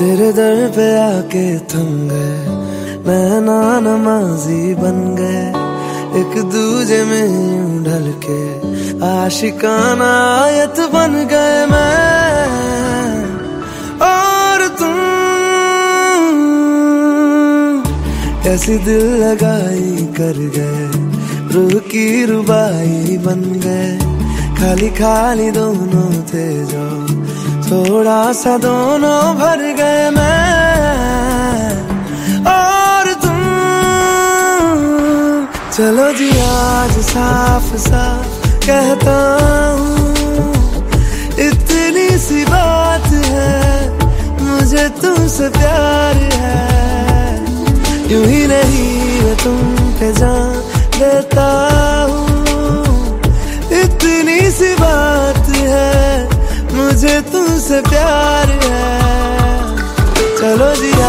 तेरे दर पे आके थम गए नैना नमाजी बन गए। एक दूजे में ढल के आशिकाना आयत बन गए मैं। और तुम कैसी दिल लगाई कर गए। रूह की रुबाई बन गए। खाली खाली दोनों थे जो थोड़ा सा दोनों भर गए मैं। और तुम, चलो जी आज साफ़ साफ़ कहता हूँ। इतनी सी बात है, मुझे तुमसे प्यार है। यूँ ही नहीं मैं तुम पे जान देता हूँ। इतनी सी बात है, मुझे तुमसे प्यार है। चलो जी।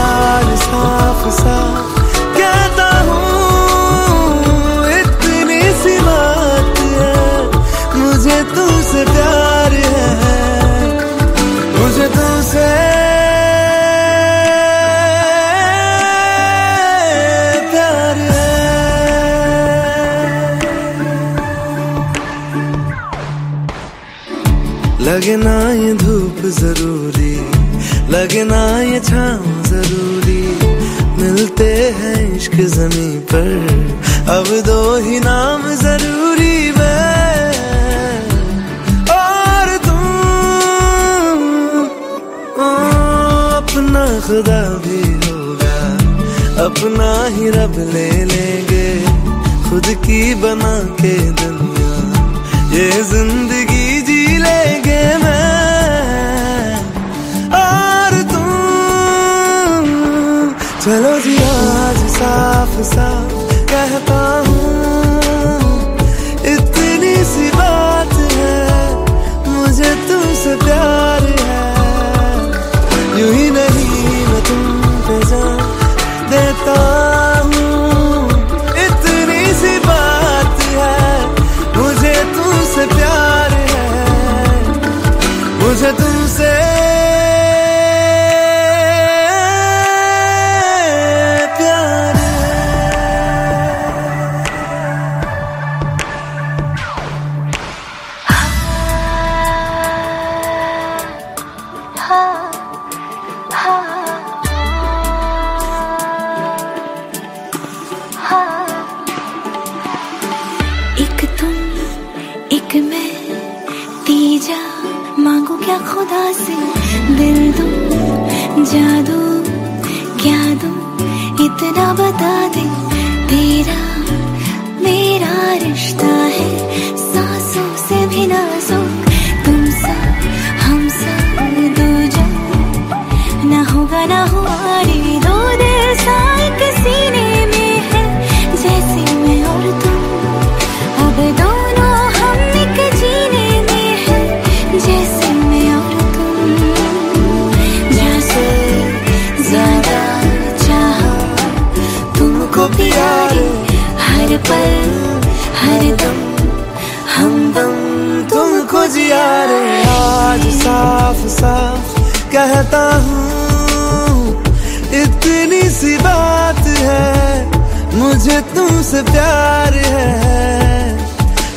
लगे ना ये धूप ज़रूरी लगे ना ये छाँव ज़रूरी। मिलते हैं इश्क जमी पर, अब दो ही नाम ज़रूरी और तुम अपना खुदा भी होगा, अपना ही रब ले लेंगे, खुद की बना के दुनिया। ये ज़िंदगी साफ़ साफ़ क्या खुदा से दिल दो, जादू, क्या दो? इतना बता दे, तेरा मेरा रिश्ता है, सांसों से भी नाजुक तुमको जिया रे आज साफ़ साफ़ कहता हूँ, इतनी सी बात है, मुझे तुमसे प्यार है।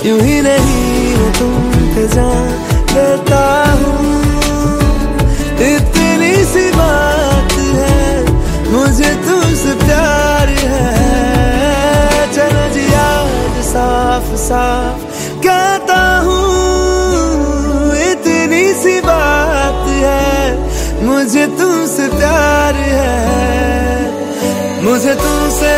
यूँ ही नहीं मैं तुम पे जान देता हूँ, इतनी सी बात है, मुझे तुमसे प्यार है। चलो जी, आज साफ़ साफ़ कहता मुझे तुमसे प्यार है। मुझे तुमसे